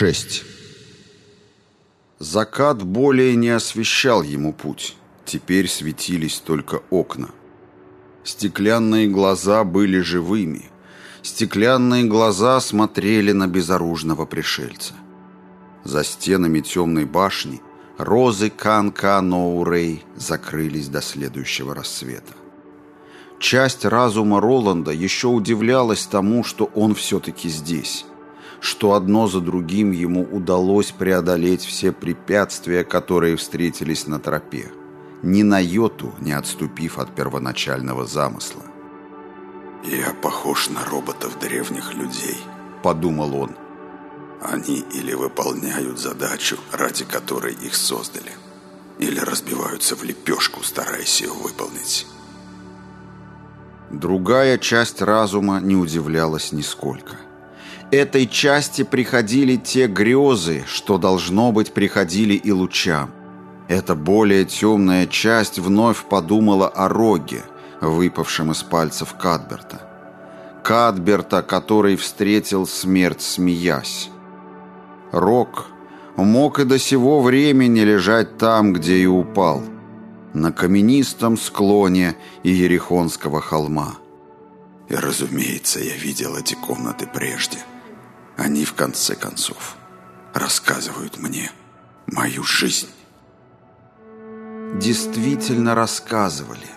6. Закат более не освещал ему путь. Теперь светились только окна. Стеклянные глаза были живыми. Стеклянные глаза смотрели на безоружного пришельца. За стенами темной башни розы Кан-Ка-Ноурей закрылись до следующего рассвета. Часть разума Роланда еще удивлялась тому, что он все-таки здесь что одно за другим ему удалось преодолеть все препятствия, которые встретились на тропе, ни на йоту не отступив от первоначального замысла. «Я похож на роботов древних людей», — подумал он. «Они или выполняют задачу, ради которой их создали, или разбиваются в лепешку, стараясь ее выполнить». Другая часть разума не удивлялась нисколько — этой части приходили те грезы, что, должно быть, приходили и лучам. Эта более темная часть вновь подумала о роге, выпавшем из пальцев Кадберта. Кадберта, который встретил смерть, смеясь. Рог мог и до сего времени лежать там, где и упал, на каменистом склоне Иерихонского холма. И, разумеется, я видел эти комнаты прежде – они, в конце концов, рассказывают мне мою жизнь. Действительно рассказывали.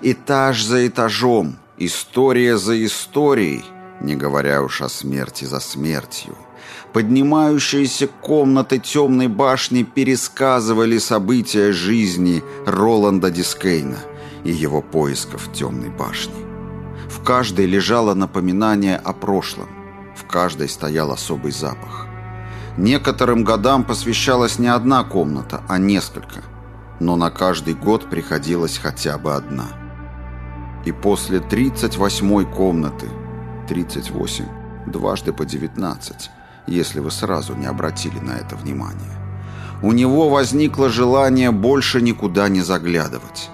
Этаж за этажом, история за историей, не говоря уж о смерти за смертью. Поднимающиеся комнаты темной башни пересказывали события жизни Роланда Дискейна и его поисков темной башне. В каждой лежало напоминание о прошлом, в каждой стоял особый запах. Некоторым годам посвящалась не одна комната, а несколько. Но на каждый год приходилось хотя бы одна. И после 38-й комнаты, 38, дважды по 19, если вы сразу не обратили на это внимание, у него возникло желание больше никуда не заглядывать.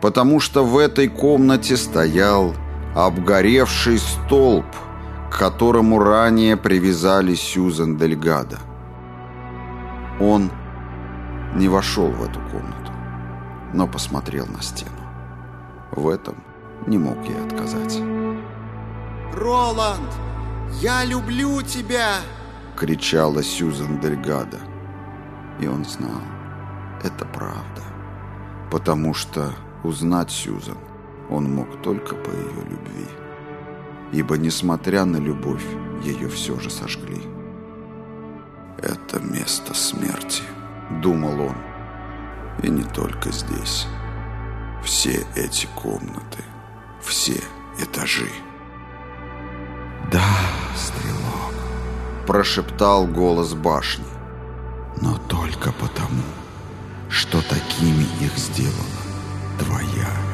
Потому что в этой комнате стоял обгоревший столб – к которому ранее привязали Сьюзен Дельгадо. Он не вошел в эту комнату, но посмотрел на стену. В этом не мог ей отказать. «Роланд, я люблю тебя!» — кричала Сьюзен Дельгадо. И он знал, это правда, потому что узнать Сьюзен он мог только по ее любви ибо, несмотря на любовь, ее все же сожгли. «Это место смерти», — думал он. «И не только здесь. Все эти комнаты, все этажи». «Да, стрелок», — прошептал голос башни. «Но только потому, что такими их сделала твоя жизнь».